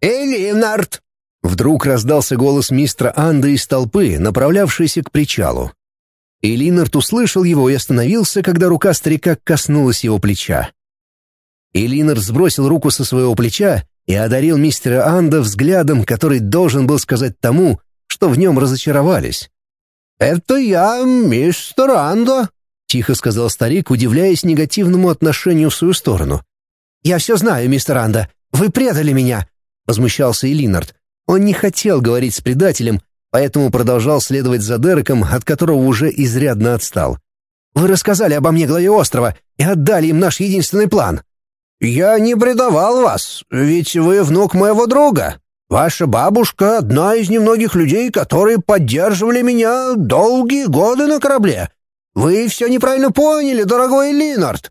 Элинард!» Вдруг раздался голос мистера Анда из толпы, направлявшейся к причалу. И Линард услышал его и остановился, когда рука старика коснулась его плеча. И Линард сбросил руку со своего плеча и одарил мистера Анда взглядом, который должен был сказать тому, что в нем разочаровались. «Это я, мистер Анда», — тихо сказал старик, удивляясь негативному отношению в свою сторону. «Я все знаю, мистер Анда. Вы предали меня», — возмущался и Линард. Он не хотел говорить с предателем, поэтому продолжал следовать за Дереком, от которого уже изрядно отстал. «Вы рассказали обо мне главе острова и отдали им наш единственный план». «Я не предавал вас, ведь вы внук моего друга. Ваша бабушка — одна из немногих людей, которые поддерживали меня долгие годы на корабле. Вы все неправильно поняли, дорогой Линард».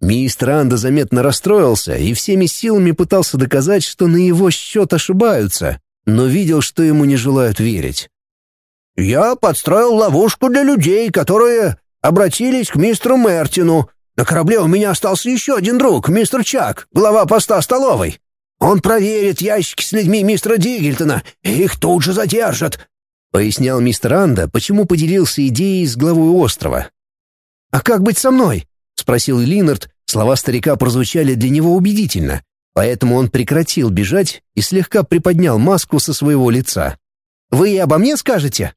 Мистер Анда заметно расстроился и всеми силами пытался доказать, что на его счет ошибаются, но видел, что ему не желают верить. «Я подстроил ловушку для людей, которые обратились к мистеру Мертину. На корабле у меня остался еще один друг, мистер Чак, глава поста столовой. Он проверит ящики с людьми мистера Дигельтона, и их тут же задержат», — пояснял мистер Анда, почему поделился идеей с главой острова. «А как быть со мной?» — спросил Линард. Слова старика прозвучали для него убедительно, поэтому он прекратил бежать и слегка приподнял маску со своего лица. «Вы обо мне скажете?»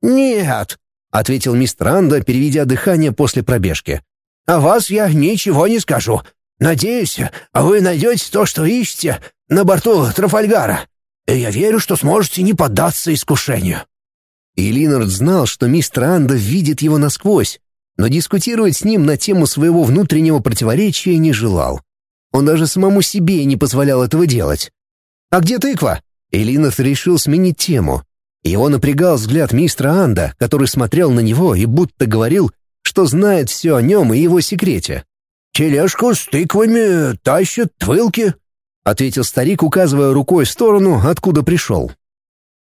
«Нет», — ответил мистер Анда, переведя дыхание после пробежки. О вас я ничего не скажу. Надеюсь, вы найдете то, что ищете, на борту Трафальгара. И я верю, что сможете не поддаться искушению». И Линард знал, что мистер Анда видит его насквозь, но дискутировать с ним на тему своего внутреннего противоречия не желал. Он даже самому себе не позволял этого делать. «А где тыква?» Элинов решил сменить тему. Его напрягал взгляд мистера Анда, который смотрел на него и будто говорил, что знает все о нем и его секрете. «Тележку с тыквами тащат твылки», — ответил старик, указывая рукой в сторону, откуда пришел.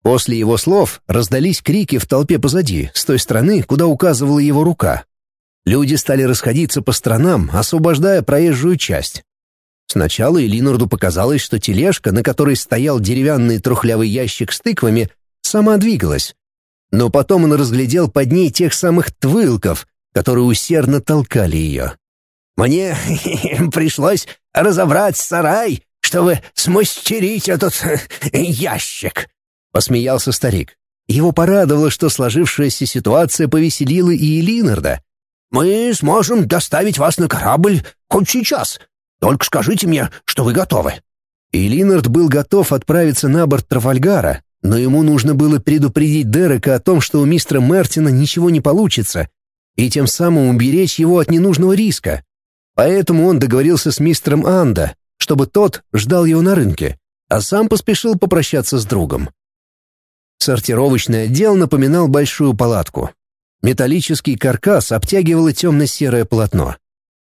После его слов раздались крики в толпе позади, с той стороны, куда указывала его рука. Люди стали расходиться по сторонам, освобождая проезжую часть. Сначала Элинорду показалось, что тележка, на которой стоял деревянный трухлявый ящик с тыквами, сама двигалась. Но потом он разглядел под ней тех самых твылков, которые усердно толкали ее. «Мне пришлось разобрать сарай, чтобы смастерить этот ящик», — посмеялся старик. Его порадовало, что сложившаяся ситуация повеселила и Элинарда. «Мы сможем доставить вас на корабль хоть сейчас. Только скажите мне, что вы готовы». И Линард был готов отправиться на борт Трафальгара, но ему нужно было предупредить Дерека о том, что у мистера Мертина ничего не получится, и тем самым уберечь его от ненужного риска. Поэтому он договорился с мистером Анда, чтобы тот ждал его на рынке, а сам поспешил попрощаться с другом. Сортировочный отдел напоминал большую палатку. Металлический каркас обтягивало темно-серое полотно.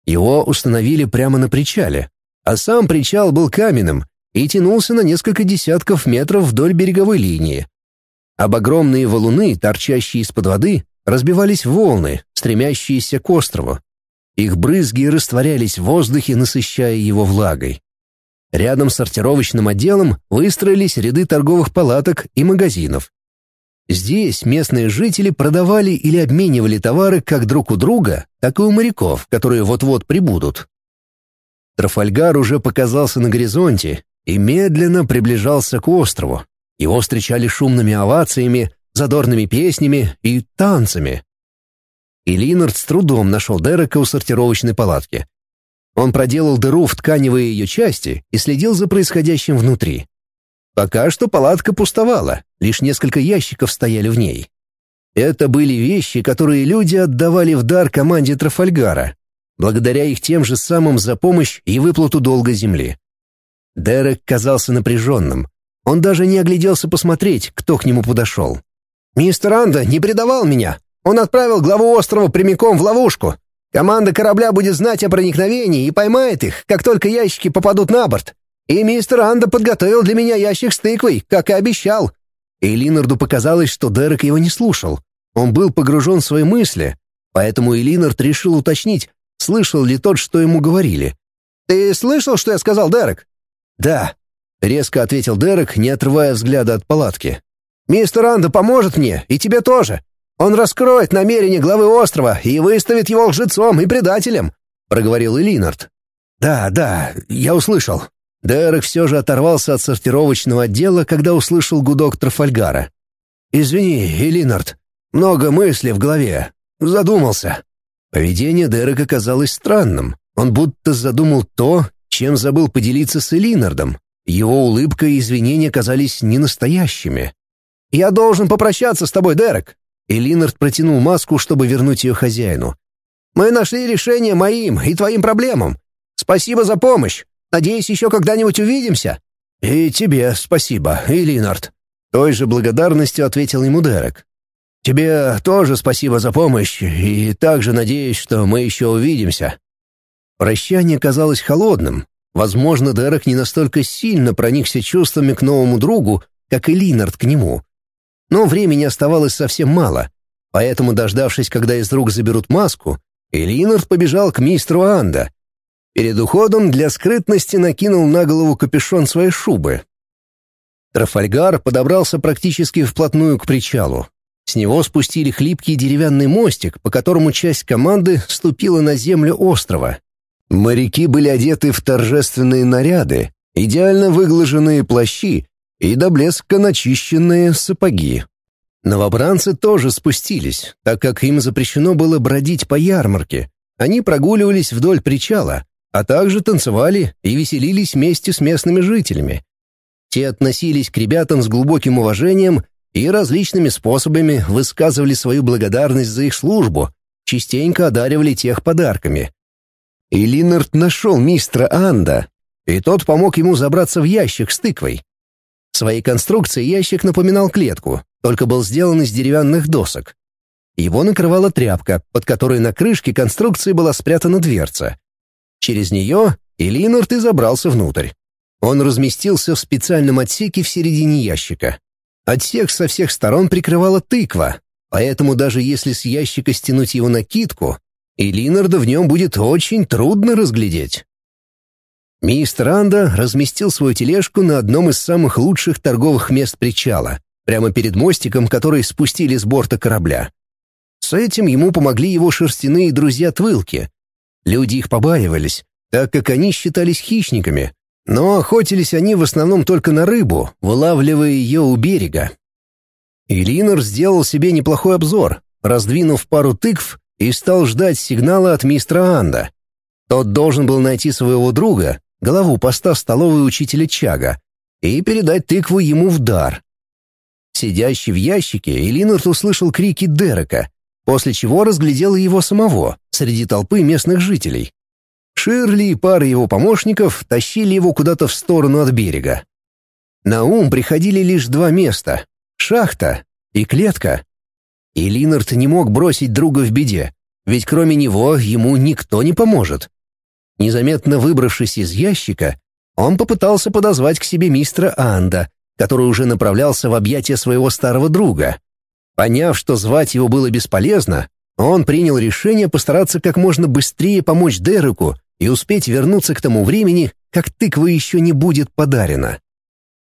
Его установили прямо на причале, а сам причал был каменным и тянулся на несколько десятков метров вдоль береговой линии. Об огромные валуны, торчащие из-под воды, разбивались волны, стремящиеся к острову. Их брызги растворялись в воздухе, насыщая его влагой. Рядом с сортировочным отделом выстроились ряды торговых палаток и магазинов. Здесь местные жители продавали или обменивали товары как друг у друга, так и у моряков, которые вот-вот прибудут. Трафальгар уже показался на горизонте и медленно приближался к острову. Его встречали шумными овациями, задорными песнями и танцами. И Линард с трудом нашел Дерека у сортировочной палатки. Он проделал дыру в тканевые ее части и следил за происходящим внутри. Пока что палатка пустовала, лишь несколько ящиков стояли в ней. Это были вещи, которые люди отдавали в дар команде Трафальгара, благодаря их тем же самым за помощь и выплату долга земли. Дерек казался напряженным. Он даже не огляделся посмотреть, кто к нему подошел. «Мистер Анда не предавал меня. Он отправил главу острова прямиком в ловушку. Команда корабля будет знать о проникновении и поймает их, как только ящики попадут на борт. И мистер Анда подготовил для меня ящик с тыквой, как и обещал». И Линарду показалось, что Дерек его не слушал. Он был погружен в свои мысли, поэтому и Линард решил уточнить, слышал ли тот, что ему говорили. «Ты слышал, что я сказал, Дерек?» «Да». — резко ответил Дерек, не отрывая взгляда от палатки. «Мистер Анда поможет мне, и тебе тоже. Он раскроет намерения главы острова и выставит его лжецом и предателем», — проговорил Элинард. «Да, да, я услышал». Дерек все же оторвался от сортировочного отдела, когда услышал гудок Трафальгара. «Извини, Элинард, много мыслей в голове. Задумался». Поведение Дерека казалось странным. Он будто задумал то, чем забыл поделиться с Элинардом. Его улыбка и извинения казались ненастоящими. «Я должен попрощаться с тобой, Дерек!» Элинард протянул маску, чтобы вернуть ее хозяину. «Мы нашли решение моим и твоим проблемам. Спасибо за помощь. Надеюсь, еще когда-нибудь увидимся». «И тебе спасибо, Элинард», — той же благодарностью ответил ему Дерек. «Тебе тоже спасибо за помощь, и также надеюсь, что мы еще увидимся». Прощание казалось холодным. Возможно, Дерек не настолько сильно проникся чувствами к новому другу, как и Линард к нему. Но времени оставалось совсем мало, поэтому, дождавшись, когда из рук заберут маску, Элинард побежал к мистеру Анда. Перед уходом для скрытности накинул на голову капюшон своей шубы. Трафальгар подобрался практически вплотную к причалу. С него спустили хлипкий деревянный мостик, по которому часть команды ступила на землю острова. Моряки были одеты в торжественные наряды, идеально выглаженные плащи и до блеска начищенные сапоги. Новобранцы тоже спустились, так как им запрещено было бродить по ярмарке. Они прогуливались вдоль причала, а также танцевали и веселились вместе с местными жителями. Те относились к ребятам с глубоким уважением и различными способами высказывали свою благодарность за их службу, частенько одаривали тех подарками. И Линнард нашел мистера Анда, и тот помог ему забраться в ящик с тыквой. Своей конструкцией ящик напоминал клетку, только был сделан из деревянных досок. Его накрывала тряпка, под которой на крышке конструкции была спрятана дверца. Через нее Элинард и забрался внутрь. Он разместился в специальном отсеке в середине ящика. Отсек со всех сторон прикрывала тыква, поэтому даже если с ящика стянуть его накидку, Элинарда в нем будет очень трудно разглядеть. Мистер Анда разместил свою тележку на одном из самых лучших торговых мест причала, прямо перед мостиком, который спустили с борта корабля. С этим ему помогли его шерстяные друзья-твылки. Люди их побаивались, так как они считались хищниками, но охотились они в основном только на рыбу, вылавливая ее у берега. Илинор сделал себе неплохой обзор, раздвинув пару тыкв и стал ждать сигнала от мистера Анда. Тот должен был найти своего друга, главу поста столовой учителя Чага, и передать тыкву ему в дар. Сидящий в ящике, Элинард услышал крики Дерека, после чего разглядел его самого среди толпы местных жителей. Ширли и пара его помощников тащили его куда-то в сторону от берега. На ум приходили лишь два места — шахта и клетка. И Линард не мог бросить друга в беде, ведь кроме него ему никто не поможет. Незаметно выбравшись из ящика, он попытался подозвать к себе мистера Анда, который уже направлялся в объятия своего старого друга. Поняв, что звать его было бесполезно, он принял решение постараться как можно быстрее помочь Дереку и успеть вернуться к тому времени, как тыква еще не будет подарена.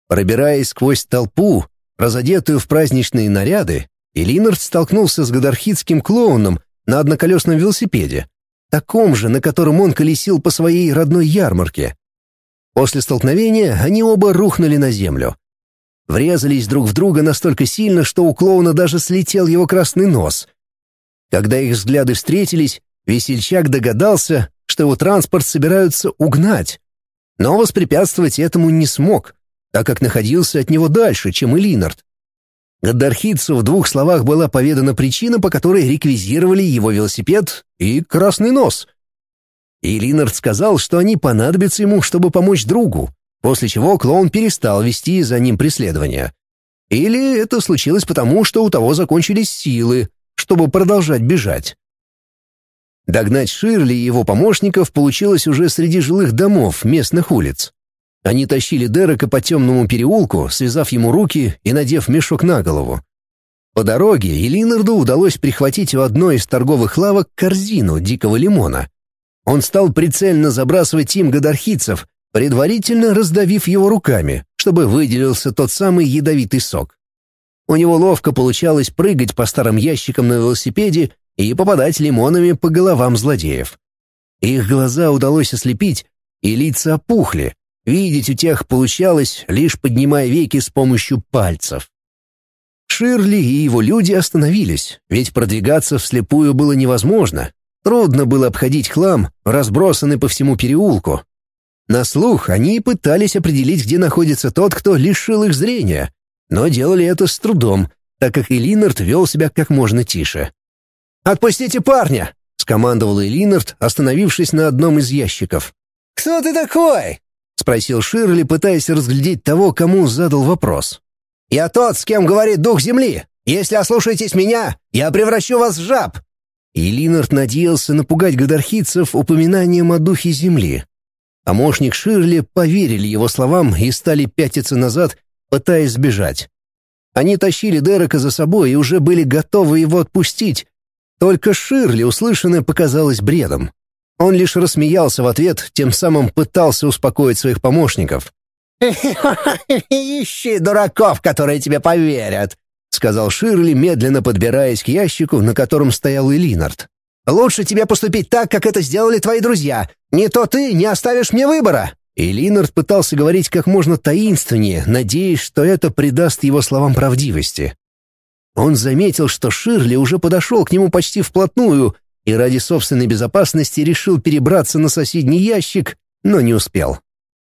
Пробираясь сквозь толпу, разодетую в праздничные наряды, Элинард столкнулся с гадархитским клоуном на одноколесном велосипеде, таком же, на котором он колесил по своей родной ярмарке. После столкновения они оба рухнули на землю. Врезались друг в друга настолько сильно, что у клоуна даже слетел его красный нос. Когда их взгляды встретились, весельчак догадался, что его транспорт собираются угнать. Но воспрепятствовать этому не смог, так как находился от него дальше, чем и Линард. Гадархидцу в двух словах была поведана причина, по которой реквизировали его велосипед и красный нос. И Линард сказал, что они понадобятся ему, чтобы помочь другу, после чего клоун перестал вести за ним преследование. Или это случилось потому, что у того закончились силы, чтобы продолжать бежать. Догнать Ширли и его помощников получилось уже среди жилых домов местных улиц. Они тащили Дерека по темному переулку, связав ему руки и надев мешок на голову. По дороге Элинарду удалось прихватить у одной из торговых лавок корзину дикого лимона. Он стал прицельно забрасывать им гадархицев, предварительно раздавив его руками, чтобы выделился тот самый ядовитый сок. У него ловко получалось прыгать по старым ящикам на велосипеде и попадать лимонами по головам злодеев. Их глаза удалось ослепить, и лица опухли. Видеть у тех получалось, лишь поднимая веки с помощью пальцев. Ширли и его люди остановились, ведь продвигаться вслепую было невозможно. Трудно было обходить хлам, разбросанный по всему переулку. На слух они пытались определить, где находится тот, кто лишил их зрения, но делали это с трудом, так как Элинард вел себя как можно тише. «Отпустите парня!» — скомандовал Элинард, остановившись на одном из ящиков. «Кто ты такой?» — спросил Ширли, пытаясь разглядеть того, кому задал вопрос. «Я тот, с кем говорит дух земли. Если ослушаетесь меня, я превращу вас в жаб». И Линард надеялся напугать гадархийцев упоминанием о духе земли. Помощник Ширли поверили его словам и стали пятиться назад, пытаясь сбежать. Они тащили Дерека за собой и уже были готовы его отпустить. Только Ширли услышанное показалось бредом. Он лишь рассмеялся в ответ, тем самым пытался успокоить своих помощников. «Ищи дураков, которые тебе поверят», — сказал Ширли, медленно подбираясь к ящику, на котором стоял и Линард. «Лучше тебе поступить так, как это сделали твои друзья. Не то ты не оставишь мне выбора». И Линард пытался говорить как можно таинственнее, надеясь, что это придаст его словам правдивости. Он заметил, что Ширли уже подошел к нему почти вплотную и ради собственной безопасности решил перебраться на соседний ящик, но не успел.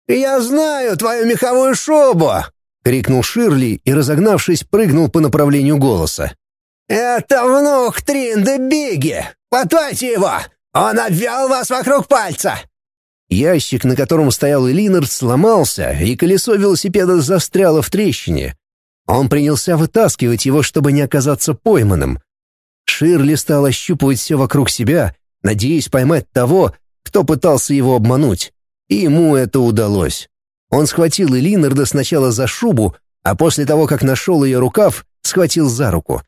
«Я знаю твою меховую шубу!» — крикнул Ширли и, разогнавшись, прыгнул по направлению голоса. «Это внук Тринды Биги! Хватайте его! Он обвел вас вокруг пальца!» Ящик, на котором стоял Элинард, сломался, и колесо велосипеда застряло в трещине. Он принялся вытаскивать его, чтобы не оказаться пойманным. Ширли стал ощупывать все вокруг себя, надеясь поймать того, кто пытался его обмануть. И ему это удалось. Он схватил Элинарда сначала за шубу, а после того, как нашел ее рукав, схватил за руку.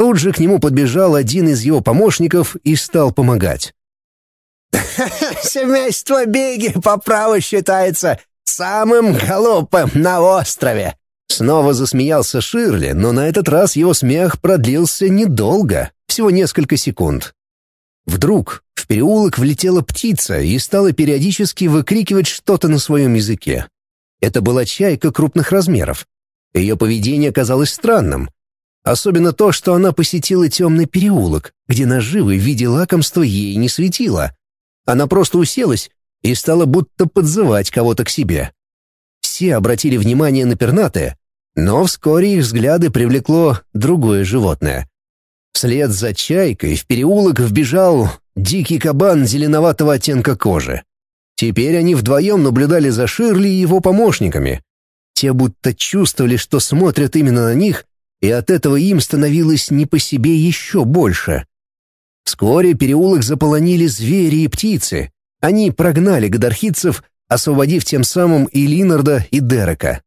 Тут же к нему подбежал один из его помощников и стал помогать. «Семейство Беги по праву считается самым глупым на острове!» Снова засмеялся Ширли, но на этот раз его смех продлился недолго, всего несколько секунд. Вдруг в переулок влетела птица и стала периодически выкрикивать что-то на своем языке. Это была чайка крупных размеров. Ее поведение казалось странным. Особенно то, что она посетила темный переулок, где наживы в виде лакомства ей не светило. Она просто уселась и стала будто подзывать кого-то к себе. Все обратили внимание на пернатое, но вскоре их взгляды привлекло другое животное. Вслед за чайкой в переулок вбежал дикий кабан зеленоватого оттенка кожи. Теперь они вдвоем наблюдали за Ширли и его помощниками. Те будто чувствовали, что смотрят именно на них, и от этого им становилось не по себе еще больше. Вскоре переулок заполонили звери и птицы. Они прогнали гадархитцев, освободив тем самым и Линарда, и Дерека.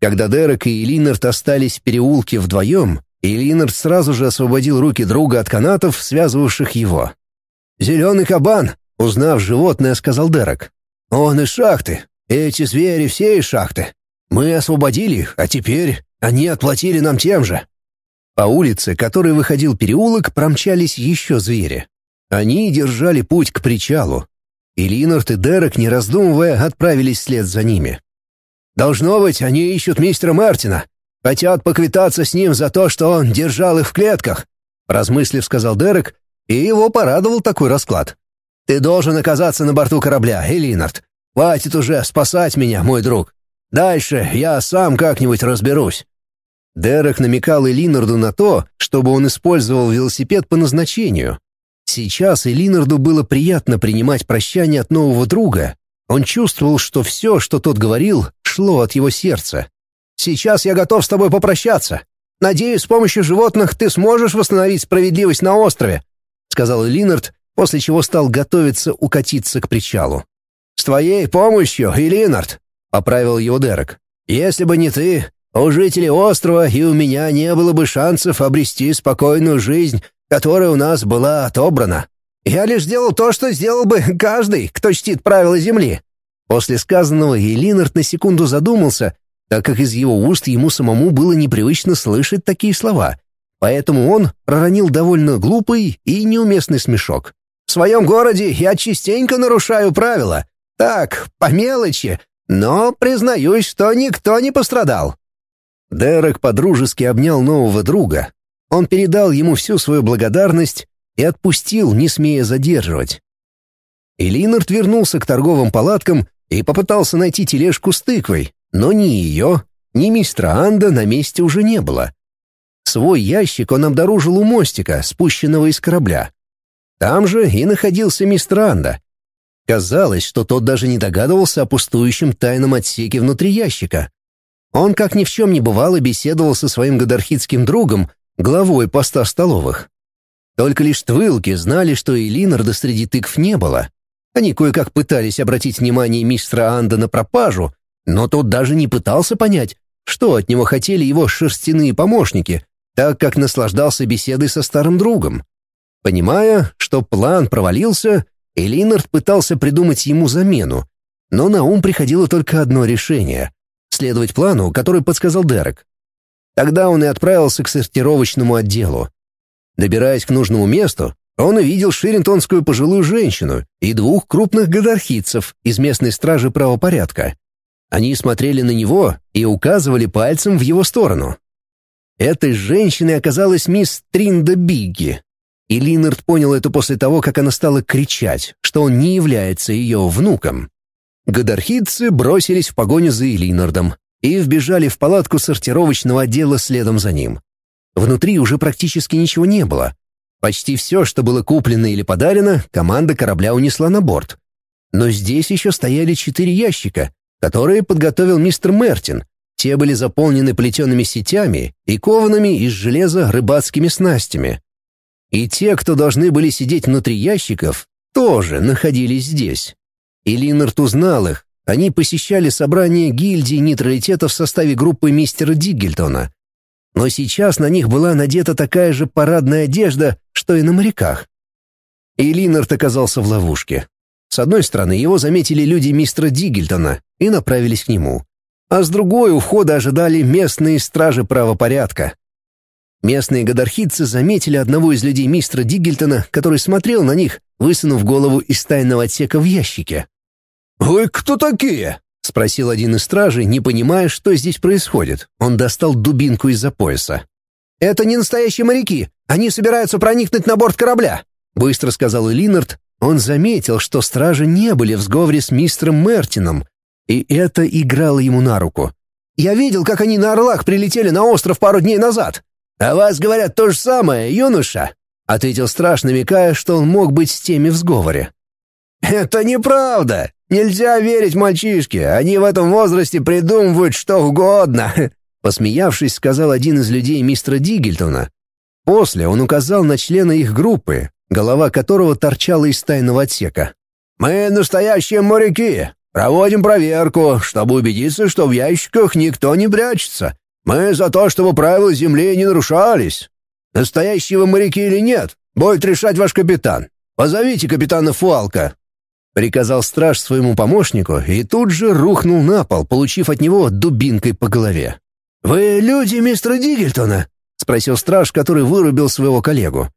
Когда Дерек и Линард остались в переулке вдвоем, и Линард сразу же освободил руки друга от канатов, связывавших его. «Зеленый кабан!» — узнав животное, сказал Дерек. «Он из шахты. Эти звери все из шахты. Мы освободили их, а теперь они отплатили нам тем же». По улице, которой выходил переулок, промчались еще звери. Они держали путь к причалу. И Линард и Дерек, не раздумывая, отправились вслед за ними. «Должно быть, они ищут мистера Мартина. Хотят поквитаться с ним за то, что он держал их в клетках», — размыслив, сказал Дерек, и его порадовал такой расклад. «Ты должен оказаться на борту корабля, Элинард. Хватит уже спасать меня, мой друг. Дальше я сам как-нибудь разберусь». Дерек намекал Элинарду на то, чтобы он использовал велосипед по назначению. Сейчас Элинарду было приятно принимать прощание от нового друга. Он чувствовал, что все, что тот говорил, шло от его сердца. Сейчас я готов с тобой попрощаться. Надеюсь, с помощью животных ты сможешь восстановить справедливость на острове», — сказал Линард, после чего стал готовиться укатиться к причалу. «С твоей помощью, Линард», — поправил его Дерек. «Если бы не ты, у жителей острова и у меня не было бы шансов обрести спокойную жизнь, которая у нас была отобрана. Я лишь сделал то, что сделал бы каждый, кто чтит правила Земли». После сказанного Елинард на секунду задумался, так как из его уст ему самому было непривычно слышать такие слова, поэтому он проронил довольно глупый и неуместный смешок. «В своем городе я частенько нарушаю правила. Так, по мелочи, но признаюсь, что никто не пострадал». Дерек подружески обнял нового друга. Он передал ему всю свою благодарность и отпустил, не смея задерживать. И вернулся к торговым палаткам и попытался найти тележку с тыквой, но ни ее, ни мистера Анда на месте уже не было. Свой ящик он обнаружил у мостика, спущенного из корабля. Там же и находился мистер Анда. Казалось, что тот даже не догадывался о пустующем тайном отсеке внутри ящика. Он, как ни в чем не бывало, беседовал со своим гадархитским другом, главой поста столовых. Только лишь твылки знали, что и Линарда среди тыкв не было. Они кое-как пытались обратить внимание мистера Анда на пропажу, но тот даже не пытался понять, что от него хотели его шерстяные помощники, так как наслаждался беседой со старым другом. Понимая, что план провалился, Элинард пытался придумать ему замену, но на ум приходило только одно решение — следовать плану, который подсказал Дерек. Тогда он и отправился к сортировочному отделу. Добираясь к нужному месту, он увидел ширинтонскую пожилую женщину и двух крупных гадархитцев из местной стражи правопорядка. Они смотрели на него и указывали пальцем в его сторону. Этой женщиной оказалась мисс Тринда Бигги. И Линард понял это после того, как она стала кричать, что он не является ее внуком. Гадархидцы бросились в погоню за Элинардом и вбежали в палатку сортировочного отдела следом за ним. Внутри уже практически ничего не было. Почти все, что было куплено или подарено, команда корабля унесла на борт. Но здесь еще стояли четыре ящика, которые подготовил мистер Мертин. Те были заполнены плетеными сетями и коваными из железа рыбацкими снастями. И те, кто должны были сидеть внутри ящиков, тоже находились здесь. И Линнард узнал их. Они посещали собрание гильдии нейтралитета в составе группы мистера Диггельтона, но сейчас на них была надета такая же парадная одежда, что и на моряках. И Линард оказался в ловушке. С одной стороны, его заметили люди мистера Диггельтона и направились к нему. А с другой у входа ожидали местные стражи правопорядка. Местные гадархидцы заметили одного из людей мистера Диггельтона, который смотрел на них, высунув голову из тайного отсека в ящике. «Вы кто такие?» — спросил один из стражей, не понимая, что здесь происходит. Он достал дубинку из-за пояса. «Это не настоящие моряки. Они собираются проникнуть на борт корабля», — быстро сказал Линард. Он заметил, что стражи не были в сговоре с мистером Мертином, и это играло ему на руку. «Я видел, как они на орлах прилетели на остров пару дней назад. А вас говорят то же самое, юноша», — ответил страж, намекая, что он мог быть с теми в сговоре. «Это неправда. Нельзя верить мальчишке. Они в этом возрасте придумывают что угодно», — посмеявшись, сказал один из людей мистера Дигельтона. После он указал на члена их группы, голова которого торчала из тайного отсека. «Мы настоящие моряки. Проводим проверку, чтобы убедиться, что в ящиках никто не прячется. Мы за то, чтобы правила Земли не нарушались. Настоящие вы моряки или нет, будет решать ваш капитан. Позовите капитана Фуалка, — приказал страж своему помощнику и тут же рухнул на пол, получив от него дубинкой по голове. «Вы люди мистера Дигельтона?» — спросил страж, который вырубил своего коллегу.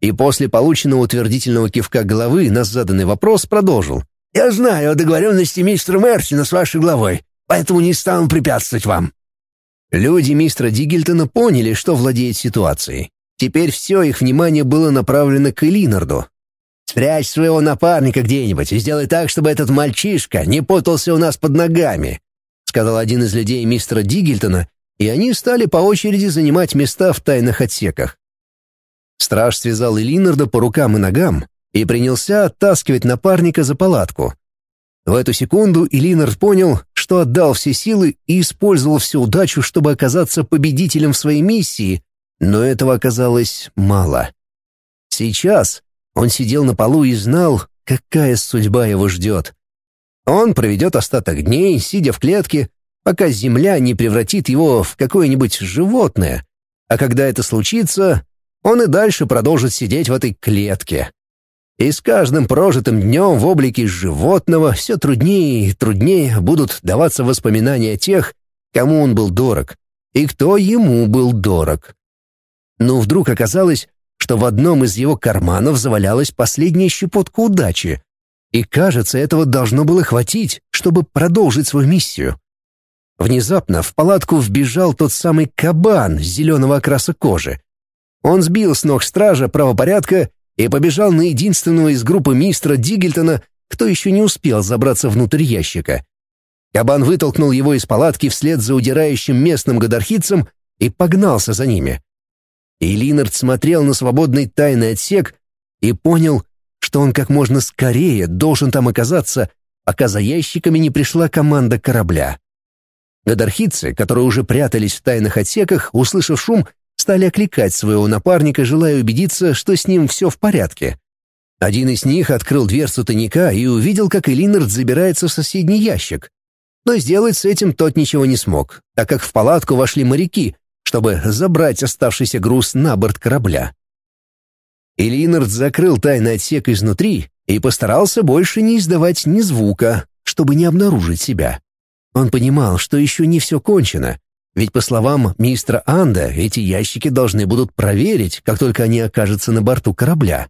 И после полученного утвердительного кивка головы на заданный вопрос продолжил. «Я знаю о договоренности мистера Мертина с вашей главой, поэтому не стану препятствовать вам». Люди мистера Дигельтона поняли, что владеет ситуацией. Теперь все их внимание было направлено к Элинарду, Спрячь своего напарника где-нибудь и сделай так, чтобы этот мальчишка не путался у нас под ногами», — сказал один из людей мистера Дигельтона, и они стали по очереди занимать места в тайных отсеках. Страж связал Элинарда по рукам и ногам и принялся оттаскивать напарника за палатку. В эту секунду Элинард понял, что отдал все силы и использовал всю удачу, чтобы оказаться победителем в своей миссии, но этого оказалось мало. Сейчас он сидел на полу и знал, какая судьба его ждет. Он проведет остаток дней, сидя в клетке, пока земля не превратит его в какое-нибудь животное. А когда это случится, он и дальше продолжит сидеть в этой клетке. И с каждым прожитым днем в облике животного все труднее и труднее будут даваться воспоминания тех, кому он был дорог и кто ему был дорог. Но вдруг оказалось, что в одном из его карманов завалялась последняя щепотка удачи, и, кажется, этого должно было хватить, чтобы продолжить свою миссию. Внезапно в палатку вбежал тот самый кабан зеленого окраса кожи. Он сбил с ног стража правопорядка и побежал на единственного из группы мистера Дигельтона, кто еще не успел забраться внутрь ящика. Кабан вытолкнул его из палатки вслед за удирающим местным гадархицем и погнался за ними. И Линард смотрел на свободный тайный отсек и понял, что он как можно скорее должен там оказаться, пока за ящиками не пришла команда корабля. Гадархидцы, которые уже прятались в тайных отсеках, услышав шум, стали окликать своего напарника, желая убедиться, что с ним все в порядке. Один из них открыл дверцу тайника и увидел, как Элинард забирается в соседний ящик. Но сделать с этим тот ничего не смог, так как в палатку вошли моряки, чтобы забрать оставшийся груз на борт корабля. Элинард закрыл тайный отсек изнутри и постарался больше не издавать ни звука, чтобы не обнаружить себя. Он понимал, что еще не все кончено, ведь, по словам мистера Анда, эти ящики должны будут проверить, как только они окажутся на борту корабля.